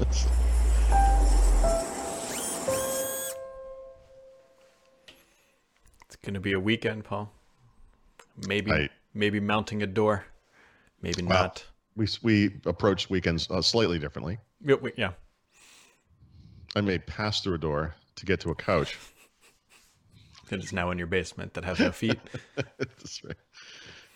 It's gonna be a weekend, Paul. Maybe I- maybe mounting a door, maybe Well, not. we we approach weekends uh, slightly differently. Yeah, we- yeah. I may pass through a door to get to a couch. That is now in your basement that has no feet. That's right.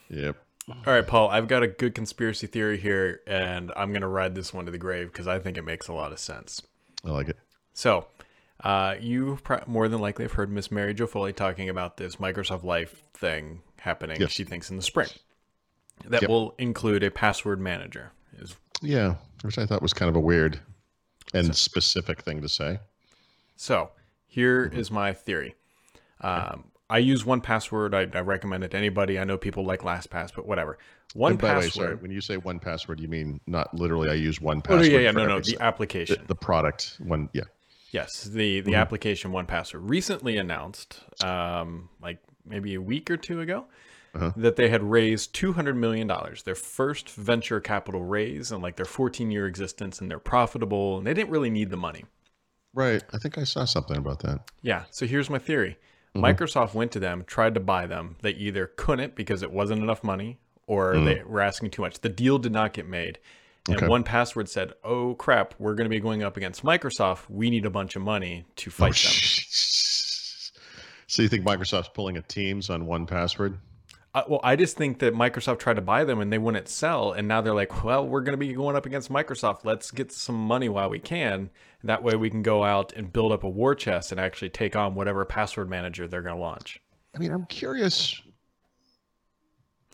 Yep. All right, Paul, I've got a good conspiracy theory here, and I'm going to ride this one to the grave because I think it makes a lot of sense. I like it. So, uh, you pro- more than likely have heard Miss Mary Jo Foley talking about this Microsoft Life thing happening, Yes. she thinks, in the spring. That Yep. will include a password manager. Is Yeah, which I thought was kind of a weird and specific thing to say. So, here Mm-hmm. is my theory. Um, I use one password. I, I recommend it to anybody. I know people like LastPass, but whatever. One the way, password. sorry, when you say one password, you mean not literally. I use one password. yeah, yeah, no, no, the application. the, the product one. Yeah. Yes, the the Mm-hmm. application One Password recently announced, um, like maybe a week or two ago, Uh-huh. that they had raised two hundred million dollars, their first venture capital raise, and like their fourteen year existence, and they're profitable, and they didn't really need the money. Right. I think I saw something about that. Yeah. So here's my theory: Mm-hmm. Microsoft went to them, tried to buy them. They either couldn't because it wasn't enough money, or they were asking too much. The deal did not get made. And Mm. Okay. one password said, "Oh crap, we're going to be going up against Microsoft. We need a bunch of money to fight them." So you think Microsoft's pulling a Teams on one password? Uh, well, I just think that Microsoft tried to buy them and they wouldn't sell, and now they're like, "Well, we're going to be going up against Microsoft. Let's get some money while we can. That way, we can go out and build up a war chest and actually take on whatever password manager they're going to launch." I mean, I'm curious.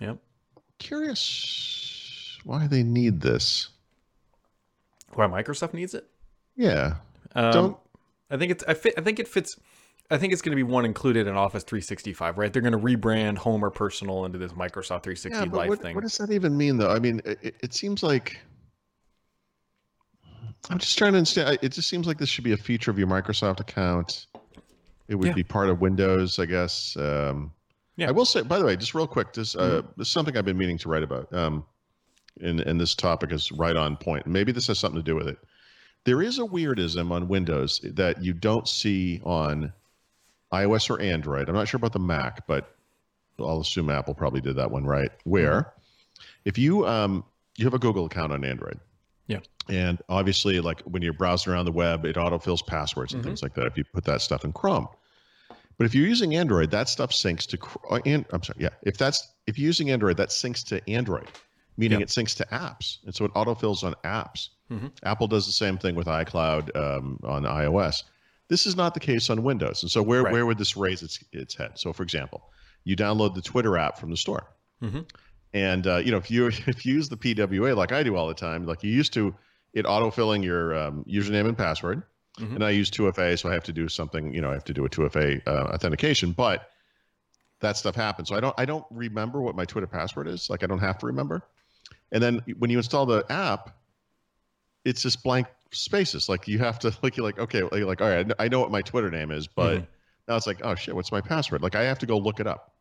Yep. Curious why they need this. Why Microsoft needs it? Yeah. Um, Don't- I think it's I, fit, I think it fits. I think it's going to be one included in Office 365, right? They're going to rebrand Home or Personal into this Microsoft 360 Yeah, but what, thing. what does that even mean, though? I mean, it, it- seems like I'm just trying to understand. It just seems like this should be a feature of your Microsoft account. It would Yeah. be part of Windows, I guess. Um, Yeah. Mm-hmm. I will say, by the way, just real quick, this uh, this is something I've been meaning to write about. Um, and and this topic is right on point. Maybe this has something to do with it. There is a weirdism on Windows that you don't see on iOS or Android. I'm not sure about the Mac, but I'll assume Apple probably did that one right. Where if you um, you have a Google account on Android, Yeah. and obviously, like when you're browsing around the web, it autofills passwords and things like that. If you put that stuff in Chrome, but if you're using Android, that stuff syncs to. Uh, And I'm sorry, yeah. If that's if you're using Android, that syncs to Android, meaning Yeah. it syncs to apps, and so it autofills on apps. Mhm. Apple does the same thing with iCloud um, on iOS. This is not the case on Windows, and so where Right. where would this raise its its head? So, for example, you download the Twitter app from the store, Mhm. and uh, you know if you if you use the PWA like I do all the time, like you used to, it autofilling your um, username and password Mhm. and I use 2FA, so I have to do something. You know, I have to do a 2FA uh, authentication, but that stuff happens. So I don't I don't remember what my Twitter password is. Like I don't have to remember. And then when you install the app, it's just blank spaces. Like you have to like you're like okay, you're like all right, I know what my Twitter name is, but Mhm. now it's like oh shit, what's my password? Like I have to go look it up.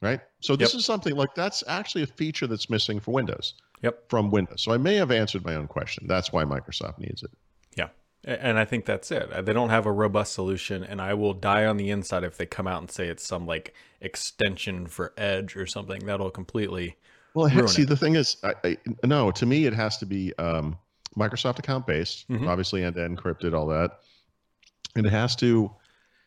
Right. So this Yep. is something like that's actually a feature that's missing for Windows. Yep. From Windows. So I may have answered my own question. That's why Microsoft needs it. Yeah. And I think that's it. Uh, They don't have a robust solution, and I will die on the inside if they come out and say it's some like extension for Edge or something. That'll completely. Well, see, it. the thing is, I, I, no, to me, it has to be um, Microsoft account based, Mhm. obviously, and encrypted, all that, and it has to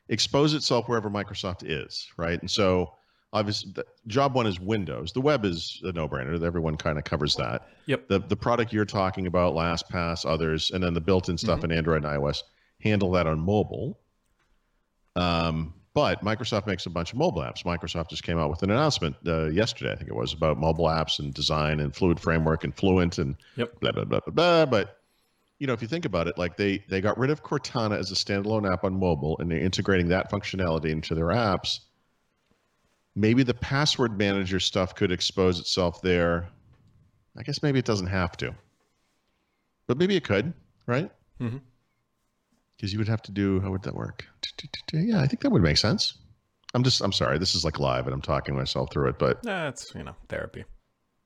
expose itself wherever Microsoft is, right? And so, obviously, the, job one is Windows. The web is a no brainer. Everyone kind of covers that. Yep. The the product you're talking about, LastPass, others, and then the built-in stuff in Android and iOS handle that on mobile. Um, but Microsoft makes a bunch of mobile apps. Microsoft just came out with an announcement uh, yesterday, I think it was, about mobile apps and design and Fluid Framework and Fluent and Yep. blah blah blah blah blah. But you know, if you think about it, like they they got rid of Cortana as a standalone app on mobile, and they're integrating that functionality into their apps. Maybe the password manager stuff could expose itself there. I guess maybe it doesn't have to, but maybe it could, right? Mhm. Because you would have to do how would that work? Yeah, I think that would make sense. I'm just I'm sorry, this is like live and I'm talking myself through it, but That's you know therapy.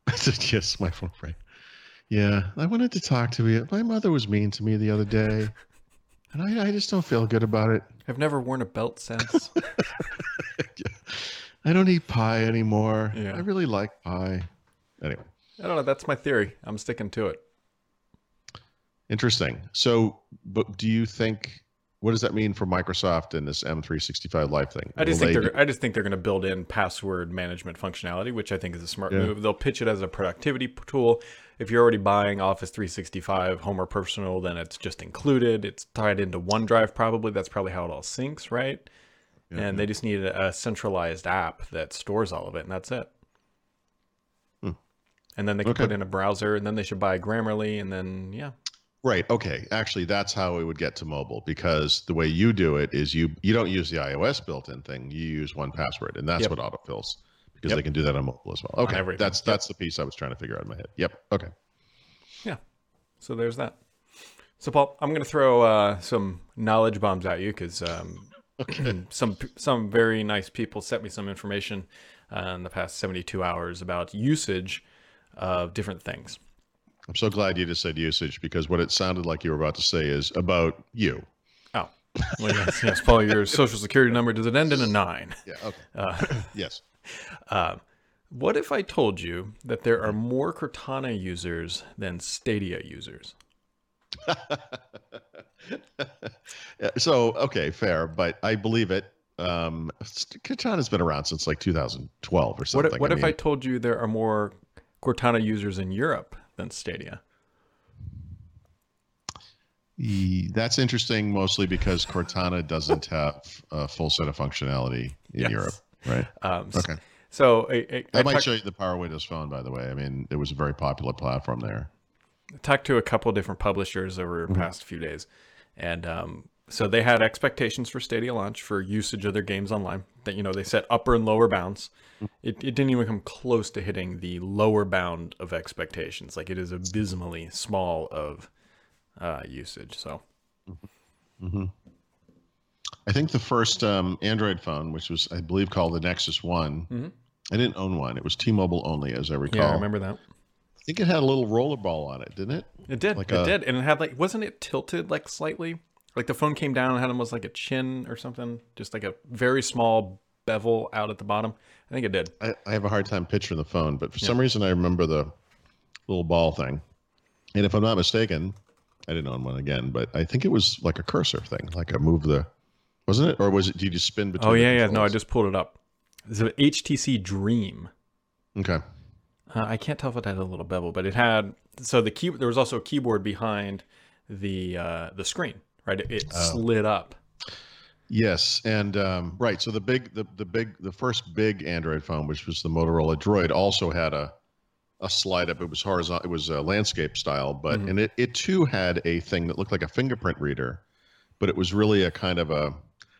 yes, my phone frame. Yeah, I wanted to talk to you. My mother was mean to me the other day, and I, I just don't feel good about it. I've never worn a belt since. I don't eat pie anymore. Yeah. I really like pie. Anyway, I don't know. That's my theory. I'm sticking to it. Interesting. So, but do you think what does that mean for Microsoft and this M365 Live thing? I just Will think they they're. I just think they're going to build in password management functionality, which I think is a smart Yeah. move. They'll pitch it as a productivity tool. If you're already buying Office 365 Home or Personal, then it's just included. It's tied into OneDrive. Probably that's probably how it all syncs, right? and they just need a, a centralized app that stores all of it, and that's it. Hmm. And then they can Okay. put in a browser, and then they should buy Grammarly, and then yeah, Right. Okay. Actually, that's how we would get to mobile because the way you do it is you you don't use the iOS built-in thing. You use one password, and that's Yep. what autofills because Yep. they can do that on mobile as well. Okay. everything. That's Yep. that's the piece I was trying to figure out in my head. Yep. Okay. Yeah. So there's that. So Paul, I'm going to throw uh, some knowledge bombs at you because um, some some very nice people sent me some information uh, in the past 72 hours about usage of different things. I'm so glad you just said usage because what it sounded like you were about to say is about you. Oh, well, yes, yes, Paul, your social security number does it end in a nine? Yeah. Okay. Uh, yes. uh, what if I told you that there are more Cortana users than Stadia users? So okay, fair, but I believe it. Um, Cortana's been around since like 2012 or What, something. if- what if mean- I told you there are more Cortana users in Europe than Stadia? That's interesting, mostly because Cortana doesn't have a full set of functionality in Yes. Europe, right? Um, Okay. So I, I, I, might talked, show you the Power Windows phone, by the way. I mean, it was a very popular platform there. I talked to a couple different publishers over the past few days, and um, so they had expectations for Stadia launch for usage of their games online. That you know they set upper and lower bounds. It, it didn't even come close to hitting the lower bound of expectations. Like it is abysmally small of uh, usage. So mm-hmm. I think the first um, Android phone, which was, I believe, called the Nexus One, Mhm. I didn't own one. It was T-Mobile only, as I recall. yeah, I remember that. I think it had a little rollerball on it, didn't it? It did. Like it a- did, and it had like wasn't it tilted like slightly? Like the phone came down and had almost like a chin or something, just like a very small bevel out at the bottom. I think it did. I, I have a hard time picturing the phone, but for some reason I remember the little ball thing. And if I'm not mistaken, I didn't own one again, but I think it was like a cursor thing, like a move the, wasn't it? Or was it? Did you just spin between? Oh yeah, yeah. No, I just pulled it up. It's an HTC Dream. Okay. Uh, I can't tell if it had a little bevel, but it had. So the key. There was also a keyboard behind the uh, the screen. Right, it, it Oh. slid up. Yes, and um, right. So the big, the the big, the first big Android phone, which was the Motorola Droid, also had a a slide up. It was horizontal. It was a landscape style, but Mhm. and it it too had a thing that looked like a fingerprint reader, but it was really a kind of a.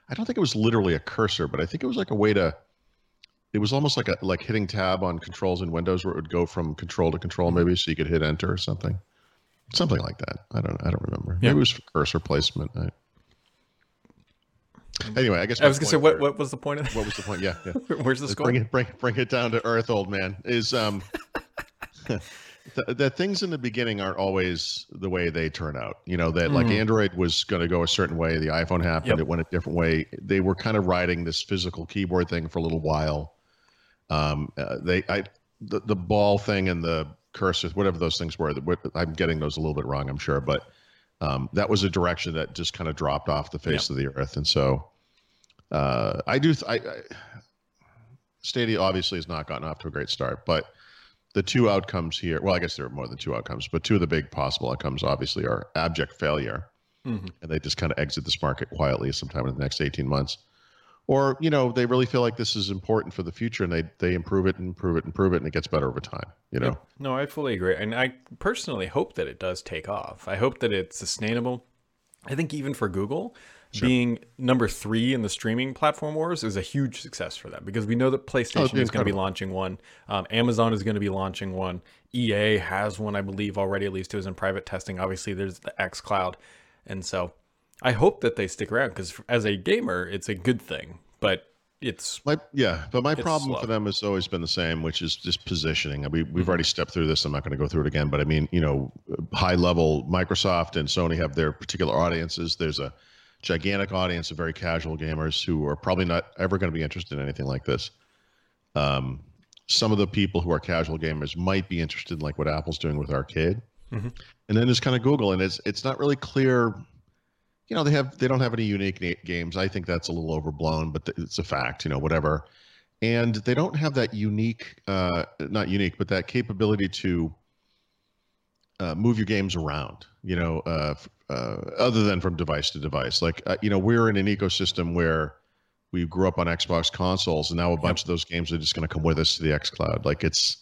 I don't think it was literally a cursor, but I think it was like a way to. It was almost like a like hitting tab on controls in Windows, where it would go from control to control, maybe, so you could hit enter or something, something like that. I don't. I don't remember. Yeah. Maybe it was for cursor placement. I, anyway, I guess I was gonna say, what what was the point of what was the point? Yeah, yeah. Where's the score? bring it, bring, bring it down to earth, old man. Is um, that, that things in the beginning aren't always the way they turn out. You know that like Mhm. Android was going to go a certain way, the iPhone happened, Yep. it went a different way. They were kind of riding this physical keyboard thing for a little while. Um, uh, they, I, the, the ball thing and the cursors, whatever those things were, I'm getting those a little bit wrong, I'm sure, but um, that was a direction that just kind of dropped off the face of the earth, and so uh, I do. Th- I, I, Stadia obviously has not gotten off to a great start, but the two outcomes here. Well, I guess there are more than two outcomes, but two of the big possible outcomes obviously are abject failure, Mhm. and they just kind of exit this market quietly sometime in the next 18 months. Or, you know, they really feel like this is important for the future and they, they improve it and improve it and improve it and it gets better over time, you know? No, I fully agree, and I personally hope that it does take off. I hope that it's sustainable. I think even for Google, being number three in the streaming platform wars is a huge success for them because we know that PlayStation be is going to be launching one, um, Amazon is going to be launching one, EA has one, I believe already. At least it was in private testing. Obviously, there's the X Cloud, and so I hope that they stick around because as a gamer, it's a good thing. But it's My yeah, but my problem slow. for them has always been the same, which is just positioning. I mean, we've already stepped through this. I'm not going to go through it again, but I mean, you know, high level Microsoft and Sony have their particular audiences. There's a gigantic audience of very casual gamers who are probably not ever going to be interested in anything like this. Um, some of the people who are casual gamers might be interested in like what Apple's doing with arcade, Mhm. and then there's kind of Google, and it's it's not really clear you know they have they don't have any unique na- games. I think that's a little overblown but th- it's a fact you know whatever. And they don't have that unique uh not unique but that capability to uh, move your games around you know uh, f- uh other than from device to device. Like uh, you know we're in an ecosystem where we grew up on xbox consoles and now a bunch of those games are just going to come with us to the xcloud like it's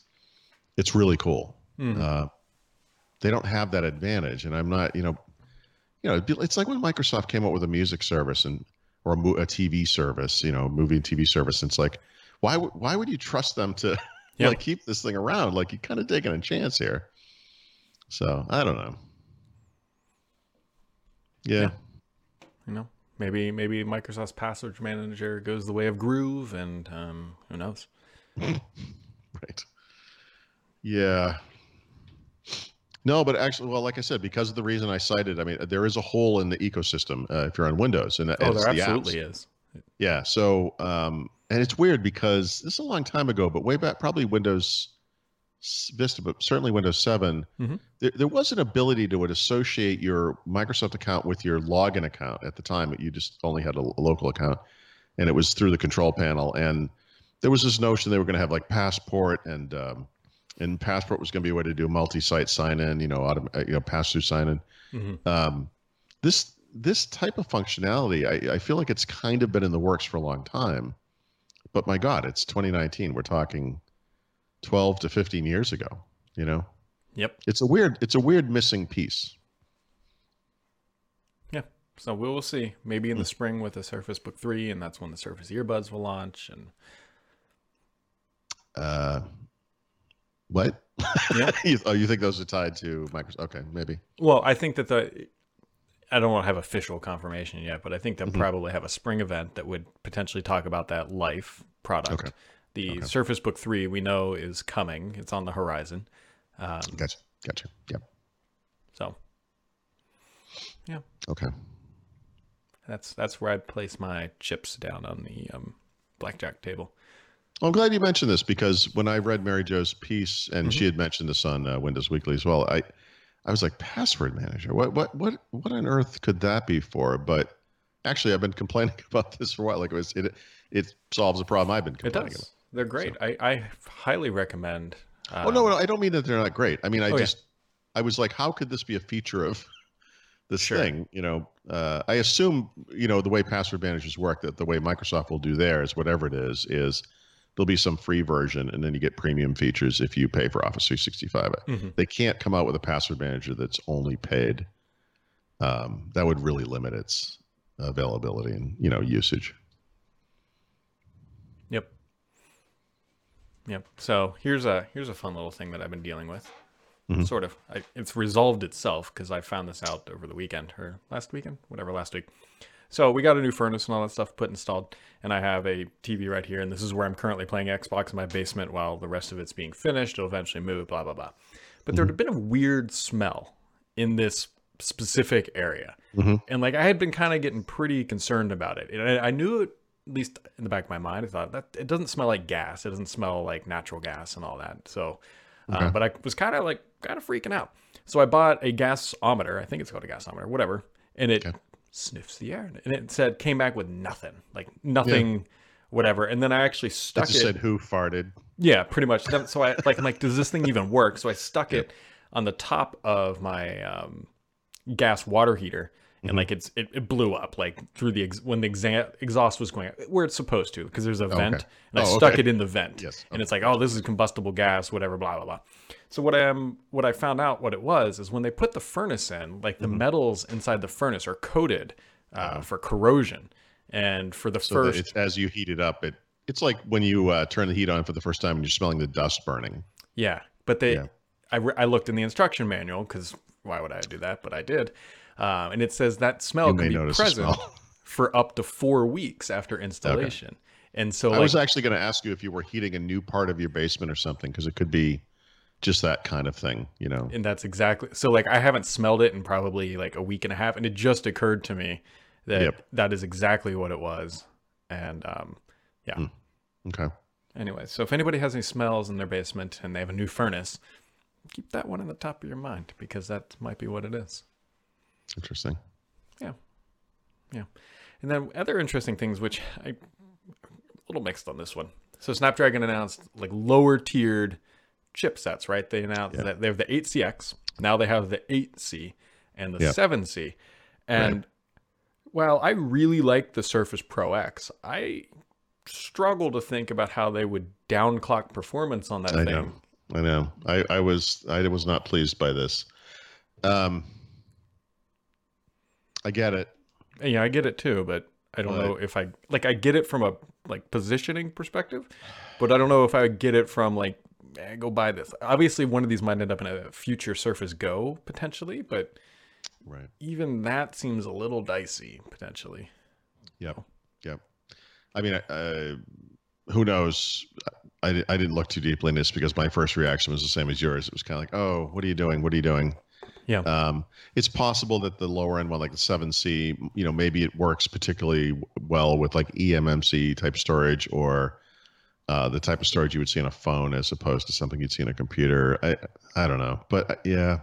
it's really cool. Uh they don't have that advantage and i'm not you know you know, be- it's like when Microsoft came up with a music service and or a, a TV service, you know, movie and TV service. And it's like, why would why would you trust them to like keep this thing around? Like you're kind of taking a chance here. So I don't know. Yeah, Yeah. you know maybe maybe Microsoft's password manager goes the way of Groove, and um, who knows? right. Yeah. No, but actually, well, like I said, because of the reason I cited, I mean, there is a hole in the ecosystem uh, if you're on Windows, and Oh, there the apps. absolutely is. Yeah. So, um, and it's weird because this is a long time ago, but way back, probably Windows Vista, but certainly Windows 7, Mhm. there, there was an ability to associate your Microsoft account with your login account at the time. You just only had a, a local account, and it was through the control panel. And there was this notion they were going to have like Passport, and um, and Passport was going to be a way to do multi-site sign-in, you know, autom- uh, you know, pass-through sign-in Mhm. um, this this type of functionality I, I feel like it's kind of been in the works for a long time but my god it's 2019 we're talking 12 to 15 years ago you know Yep. it's a weird it's a weird missing piece Yeah. So we will see. Maybe in the spring with the Surface Book 3, and that's when the Surface earbuds will launch. And uh what Yeah. you, oh you think those are tied to microsoft okay maybe well, I think that the I don't want to have official confirmation yet, but I think they'll Mhm. probably have a spring event that would potentially talk about that life product. Okay. The Okay. Surface Book 3 we know is coming. It's on the horizon. Um, gotcha gotcha yep so yeah. okay that's that's where I'd place my chips down on the um, blackjack table. I'm glad you mentioned this because when I read Mary Jo's piece, and Mm-hmm. she had mentioned this on uh, Windows Weekly as well, I, I was like, password manager. What, what, what, what on earth could that be for? But actually, I've been complaining about this for a while. Like it was, it, it solves a problem I've been complaining It does. They're great. I, I highly recommend. about. Oh no, um, no, I don't mean that they're not great. I mean, I Oh, yeah. just, I was like, how could this be a feature of this Sure. thing? You know, uh, I assume, you know, the way password managers work, that the way Microsoft will do theirs, whatever it is, is there'll be some free version, and then you get premium features if you pay for Office 365. mhm. They can't come out with a password manager that's only paid. Um, that would really limit its availability and you know usage. Yep. Yep. So here's a here's a fun little thing that I've been dealing with. Mhm. Sort of. I, it's resolved itself because I found this out over the weekend or last weekend, whatever last week. So we got a new furnace and all that stuff put installed, and I have a TV right here, and this is where I'm currently playing Xbox in my basement while the rest of it's being finished. It'll eventually move, blah blah blah. But there had been a weird smell in this specific area, Mhm. and like I had been kind of getting pretty concerned about it. And I, I knew it at least in the back of my mind. I thought that it doesn't smell like gas. It doesn't smell like natural gas and all that. So, uh, but I was kind of like kind of freaking out. So I bought a gasometer. I think it's called a gasometer, whatever, and it Okay. Sniffs the air, and it said came back with nothing, like nothing, whatever. And then I actually It stuck just it. said who farted. Yeah, pretty much. So I like, I'm like, does this thing even work? So I stuck it on the top of my um, gas water heater, and Mm-hmm. like it's it, it blew up like through the ex- when the exa- exhaust was going out, where it's supposed to because there's a vent, okay. and I Oh, stuck okay. it in the vent, Yes, and it's like, oh, this is combustible gas, whatever, blah blah blah. So what I am what I found out what it was is when they put the furnace in, like Mm-hmm. the metals inside the furnace are coated uh, for corrosion, and for the Uh-huh. So first it's as you heat it up, it it's like when you uh, turn the heat on for the first time and you're smelling the dust burning. Yeah, but they, Yeah. I, re- I looked in the instruction manual because why would I do that? But I did, um, and it says that smell You can be present for up to four weeks after installation. And so I like, was actually going to ask you if you were heating a new part of your basement or something, because it could be just that kind of thing, you know. and that's exactly so like I haven't smelled it in probably like a week and a half and it just occurred to me that Yep. that is exactly what it was. And um yeah. Okay. Anyway, so if anybody has any smells in their basement and they have a new furnace, keep that one in the top of your mind because that might be what it is. Interesting. Yeah. Yeah. And then other interesting things, which I a little mixed on this one. So Snapdragon announced like lower tiered chipsets, right? They announced Yeah. that they have the 8CX. Now they have the 8C and the Yeah. 7C. And while I really like the Surface Pro X, I struggle to think about how they would downclock performance on that I thing. know. I know. I, I was I was not pleased by this. Um, I get it. Yeah, I get it too, but I don't But- know if I like I get it from a like positioning perspective, but I don't know if I would get it from like eh, go buy this. Obviously, one of these might end up in a future Surface Go potentially, but Right. even that seems a little dicey potentially. Yep. Yep. I mean, uh, who knows? I, I didn't look too deeply in this because my first reaction was the same as yours. It was kind of like, oh, what are you doing? What are you doing? Yeah. Um, it's possible that the lower end one, like the 7C, you know, maybe it works particularly well with like eMMC type storage or uh, the type of storage you would see on a phone as opposed to something you'd see on a computer. I I don't know, but uh, yeah.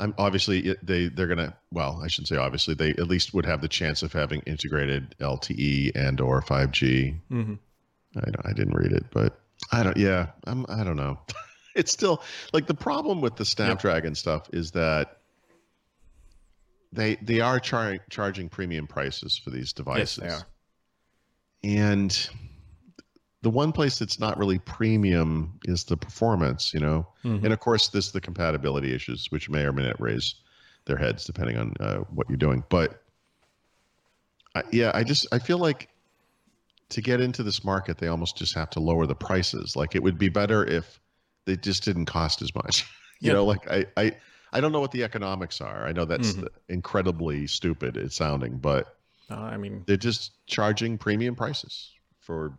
I'm obviously they they're gonna well I shouldn't say obviously they at least would have the chance of having integrated LTE and or 5G. hmm I don't, I didn't read it, but I don't. Yeah, I'm. I don't know. it's still like the problem with the Snapdragon stuff is that they they are char- charging premium prices for these devices, are. and the one place that's not really premium is the performance. You know, Mhm. and of course, this the compatibility issues, which may or may not raise their heads depending on uh, what you're doing. But I, yeah, I just I feel like to get into this market, they almost just have to lower the prices. Like it would be better if they just didn't cost as much. you Yeah. know, like I I I don't know what the economics are. I know that's Mhm. incredibly stupid it's sounding, but Uh, I mean, they're just charging premium prices for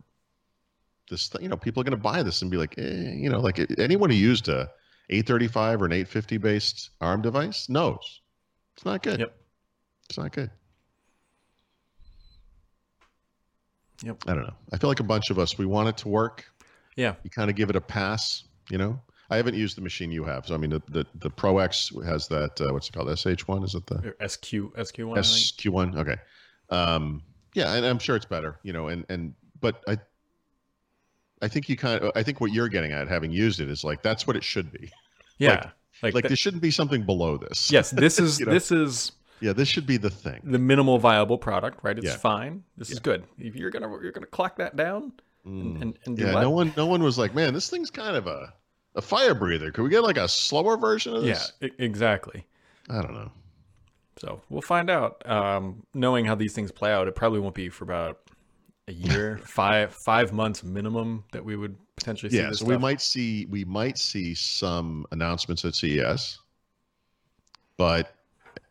this thing. You know, people are going to buy this and be like, eh, you know, like anyone who used a 835 or an 850 based ARM device knows it's not good. Yep. It's not good. Yep. I don't know. I feel like a bunch of us, we want it to work. yeah, You kind of give it a pass, you know? I haven't used the machine you have. So, I mean, the, the, the Pro X has that, uh, what's it called? SH1? Is it the? or SQ SQ1. SQ1. Okay. Um, yeah, and I'm sure it's better, you know, and, and, but I, I think you kind of, I think what you're getting at having used it is like, that's what it should be. Yeah, like, Like th- there shouldn't be something below this. yes, this is You know? this is Yeah. This should be the thing. the minimal viable product, right? It's Yeah. fine. This is good. If you're gonna you're gonna clock that down and, Mm. and, and do Yeah. what? No one, no one was like, man, this thing's kind of a, a fire breather. Could we get like a slower version of this? Yeah, exactly. I don't know. So we'll find out. Um, knowing how these things play out, it probably won't be for about a year, five five months minimum that we would potentially see Yeah. So we might see, we might see some announcements at CES, but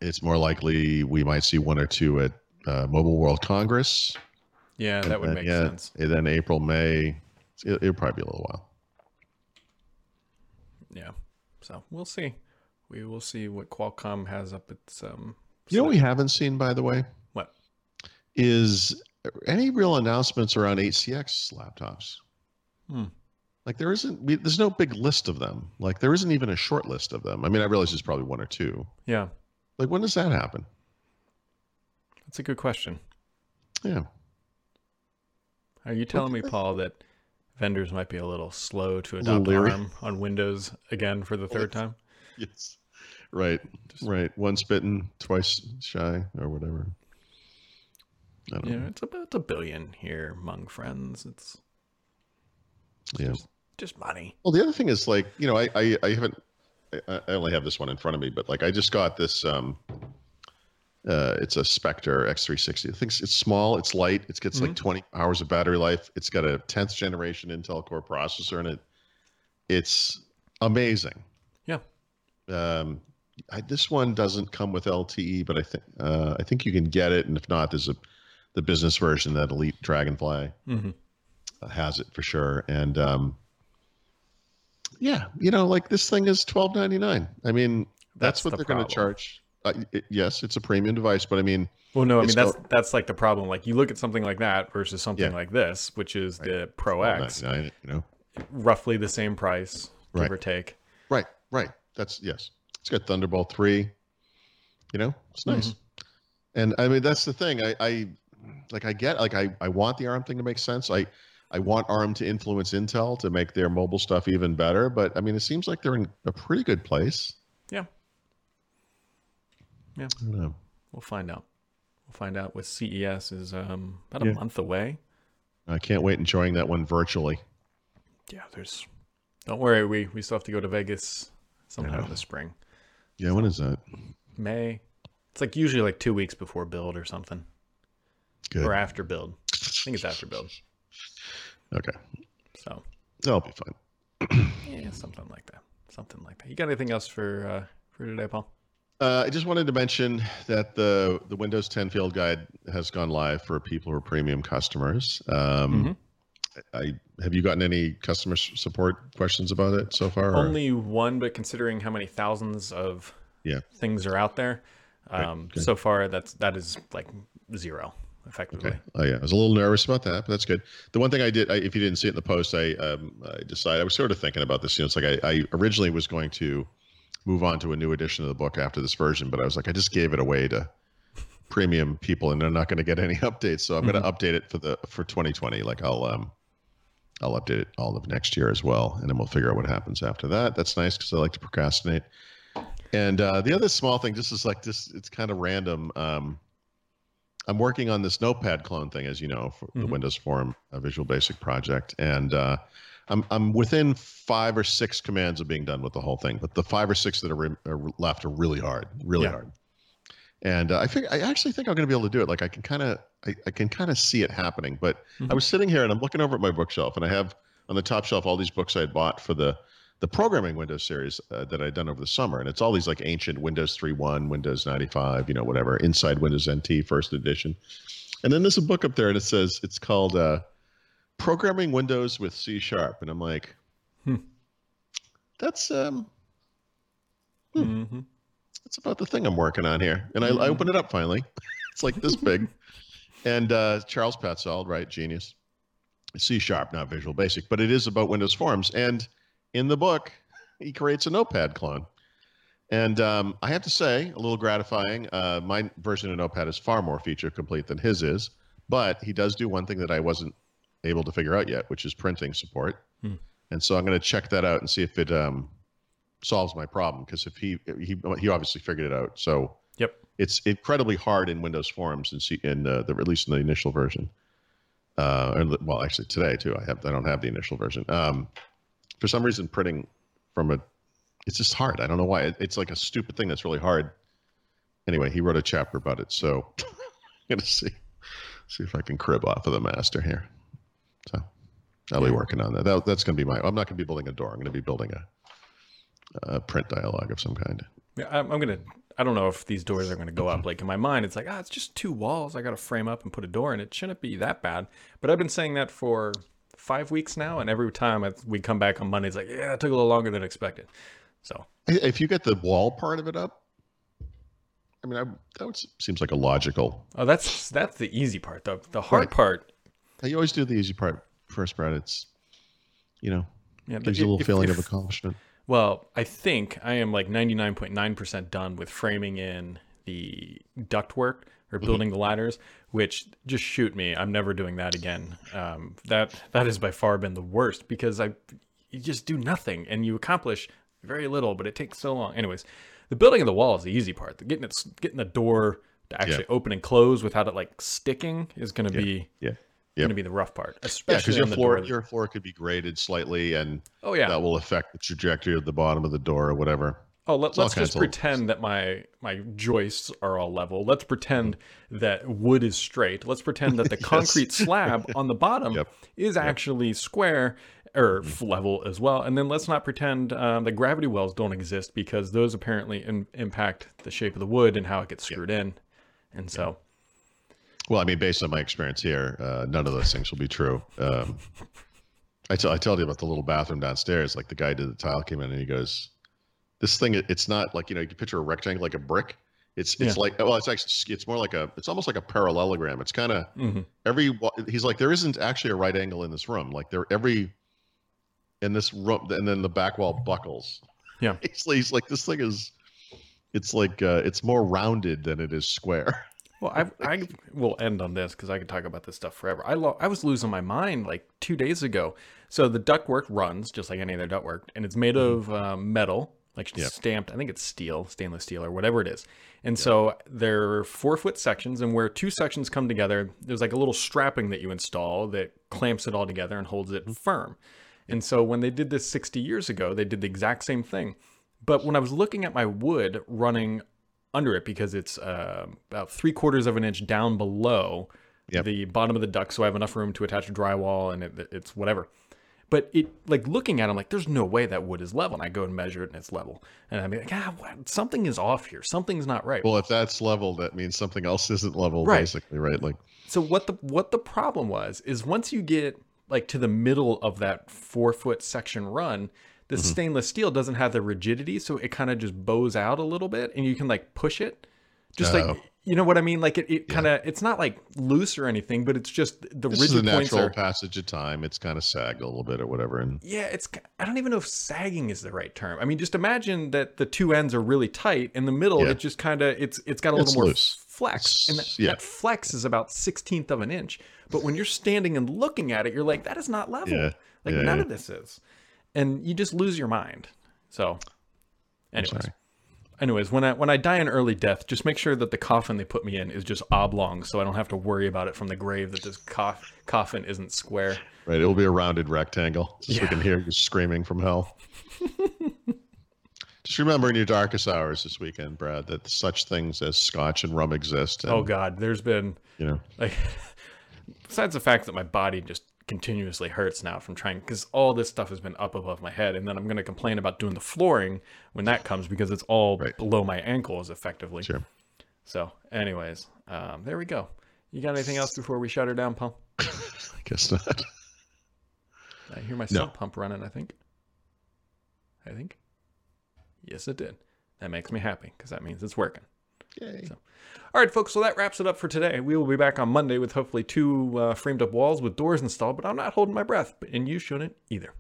it's more likely we might see one or two at uh, Mobile World Congress. yeah, that would And make yeah, sense. And then April, May, it, it'll probably be a little while. Yeah. So we'll see. We will see what Qualcomm has up its um. You know what we haven't seen, by the way, What? is any real announcements around 8CX laptops. Hmm. Like there isn't, we, there's no big list of them. Like there isn't even a short list of them. I mean, I realize there's probably one or two. Yeah, Like when does that happen? that's a good question. Yeah. Are you telling me, Paul, that vendors might be a little slow to adopt. ARM on Windows again for the third time? Yes. Right. Right. Once bitten, twice shy, or whatever. I don't Yeah, know. it's about a billion here among friends. It's Yeah. just money. Well, the other thing is like, you know, I I, I haven't I, I only have this one in front of me, but like I just got this um uh it's a Spectre X360. I think it's small, it's light, it gets like 20 hours of battery life. It's got a 10th generation Intel Core processor in it. It's amazing. Yeah. Um I, this one doesn't come with LTE, but I think uh, I think you can get it, and if not, there's a the business version, that Elite Dragonfly Mhm. uh, has it for sure. And um, yeah, you know, like this thing is twelve ninety nine. I mean, that's, That's what the they're going to charge. Uh, it, yes, it's a premium device, but I mean, Well, no, I mean that's that's like the problem. Like you look at something like that versus something Yeah. like this, which is the Pro X, 12.99, you know, roughly the same price, give Right. or take. right, right. That's yes. It's got Thunderbolt three. You know, it's nice. And I mean, that's the thing. I, I like. I get like I, I want the ARM thing to make sense. I I want ARM to influence Intel to make their mobile stuff even better. But I mean, it seems like they're in a pretty good place. Yeah, I don't know. we'll find out. We'll find out. With CES is um, about a Yeah. month away. I can't wait enjoying that one virtually. Yeah, there's. Don't worry, we we still have to go to Vegas sometime in the spring, Yeah, when is that? May. It's like usually like two weeks before build or something, Good. or after build. I think it's after build. Okay, So that'll be fine. yeah, something like that. Something like that. You got anything else for uh, for today, Paul? Uh, I just wanted to mention that the the Windows 10 field guide has gone live for people who are premium customers. Um, I have you gotten any customer support questions about it so far? or- Only one, but considering how many thousands of Yeah. things are out there, um, okay. so far that's that is like zero effectively. Okay. Oh yeah, I was a little nervous about that, but that's good. The one thing I did, I, if you didn't see it in the post, I um, I decided I was sort of thinking about this. You know, it's like I, I originally was going to move on to a new edition of the book after this version, but I was like, I just gave it away to premium people, and they're not going to get any updates. So I'm going to update it for the for 2020. Like I'll um I'll update it all of next year as well, and then we'll figure out what happens after that. That's nice because I like to procrastinate. And uh, the other small thing, just is like this, it's kind of random. Um, I'm working on this Notepad clone thing, as you know, for the Mhm. Windows Form, a Visual Basic project, and uh, I'm I'm within five or six commands of being done with the whole thing. But the five or six that are, re- are left are really hard, really Yeah. hard. And uh, I think I actually think I'm going to be able to do it. Like I can kind of I, I can kind of see it happening. But I Mhm. was sitting here and I'm looking over at my bookshelf, and I have on the top shelf all these books I had bought for the the programming Windows series uh, that I'd done over the summer, and it's all these like ancient Windows 3.1, Windows 95, you know, whatever, Inside Windows NT First Edition. And then there's a book up there, and it says it's called uh, Programming Windows with C Sharp, and I'm like, Hmm. that's um, Mhm. that's about the thing I'm working on here. And I, I Mhm. opened it up finally. it's like this big. And uh, Charles Petzold, right, genius. C sharp, not Visual Basic, but it is about Windows Forms. And in the book, he creates a Notepad clone. And um, I have to say, a little gratifying. Uh, my version of Notepad is far more feature complete than his is, but he does do one thing that I wasn't able to figure out yet, which is printing support. Hmm. And so I'm going to check that out and see if it um, solves my problem. Because if he he he obviously figured it out, so Yep. it's incredibly hard in Windows Forms and see in uh, the at least in the initial version. Uh, or, well, actually today too. I have I don't have the initial version. Um, for some reason, printing from a it's just hard. I don't know why. It, it's like a stupid thing that's really hard. Anyway, he wrote a chapter about it, so I'm gonna see see if I can crib off of the master here. So I'll be working on that. that. That's gonna be my. I'm not gonna be building a door. I'm gonna be building a, a print dialogue of some kind. Yeah, I'm, I'm gonna. I don't know if these doors are gonna go up. Like in my mind, it's like, ah, it's just two walls. I got to frame up and put a door in. It shouldn't be that bad. But I've been saying that for five weeks now, and every time I, we come back on Monday, it's like, yeah, it took a little longer than expected. So If you get the wall part of it up, I mean, I, that would, seems like a logical. oh, that's that's the easy part. The the hard Right. part. You always do the easy part first, Brad. It's, you know, Yeah, gives you a little if- feeling if- of accomplishment. Well, I think I am like 99.9% done with framing in the ductwork or building the ladders, which just shoot me. I'm never doing that again. Um, that that has by far been the worst because I you just do nothing and you accomplish very little, but it takes so long. Anyways, the building of the wall is the easy part. The getting it getting the door to actually open and close without it like sticking is going to be Yeah. Going to be the rough part, Yeah, especially because your the floor your floor could be graded slightly, and oh yeah. that will affect the trajectory of the bottom of the door or whatever. Oh, let, let's just pretend that my my joists are all level. Let's pretend that wood is straight. Let's pretend that the concrete slab on the bottom Yep. is actually square or f- level as well. And then let's not pretend um, that gravity wells don't exist because those apparently in, impact the shape of the wood and how it gets screwed in. And so, Well, I mean, based on my experience here, uh, none of those things will be true. Um, I, t- I told you about the little bathroom downstairs. Like the guy did the tile came in and he goes, "This thing, it's not like you know you can picture a rectangle like a brick. It's it's Yeah. like well, it's actually it's more like a it's almost like a parallelogram. It's kind of Mhm. every he's like there isn't actually a right angle in this room. Like there every in this room, and then the back wall buckles. Yeah. he's, like- he's like this thing is. It's like uh, it's more rounded than it is square. Well, I, I will end on this because I could talk about this stuff forever. I lo- I was losing my mind like two days ago. So the ductwork runs just like any other ductwork, and it's made of um, metal, like Mm-hmm. Yep. stamped. I think it's steel, stainless steel, or whatever it is. And so they're four foot sections, and where two sections come together, there's like a little strapping that you install that clamps it all together and holds Mm-hmm. it firm. And so when they did this 60 years ago, they did the exact same thing. But when I was looking at my wood running under it because it's uh, about three quarters of an inch down below Yep. the bottom of the duct, so I have enough room to attach a drywall and it, it's whatever. But it like looking at, it, I'm like, there's no way that wood is level. And I go and measure it and it's level, and I'm like, ah, what? something is off here. Something's not right. Well, if that's level, that means something else isn't level, Right. basically, right? Like, So what the what the problem was is once you get like to the middle of that four foot section run, the Mm-hmm. stainless steel doesn't have the rigidity, so it kind of just bows out a little bit, and you can like push it, just Oh. like you know what I mean. Like it, it kind of it's not like loose or anything, but it's just the this is the rigid points natural are. passage of time. It's kind of sagged a little bit or whatever. And Yeah, it's. I don't even know if sagging is the right term. I mean, just imagine that the two ends are really tight. In the middle, Yeah. it just kind of it's it's got a It's little more loose. flex, and that, yeah. that flex is about sixteenth of an inch. But when you're standing and looking at it, you're like, that is not level. Yeah. Like Yeah, none of this is, and you just lose your mind. So, anyways, anyways, when I when I die an early death, just make sure that the coffin they put me in is just oblong, so I don't have to worry about it from the grave that this coff- coffin isn't square. right, it'll be a rounded rectangle, so Yeah. we can hear you screaming from hell. Just remember in your darkest hours this weekend, Brad, that such things as scotch and rum exist. And, Oh God, there's been you know, like besides the fact that my body just continuously hurts now from trying because all this stuff has been up above my head and then i'm going to complain about doing the flooring when that comes because it's all Right. below my ankles effectively sure. so anyways um, there we go you got anything else before we shut her down paul I guess not. i hear my No. sump pump running i think i think yes it did that makes me happy because that means it's working Yay. All right, folks, so that wraps it up for today. We will be back on Monday with hopefully two uh, framed up walls with doors installed, but I'm not holding my breath, and you shouldn't either.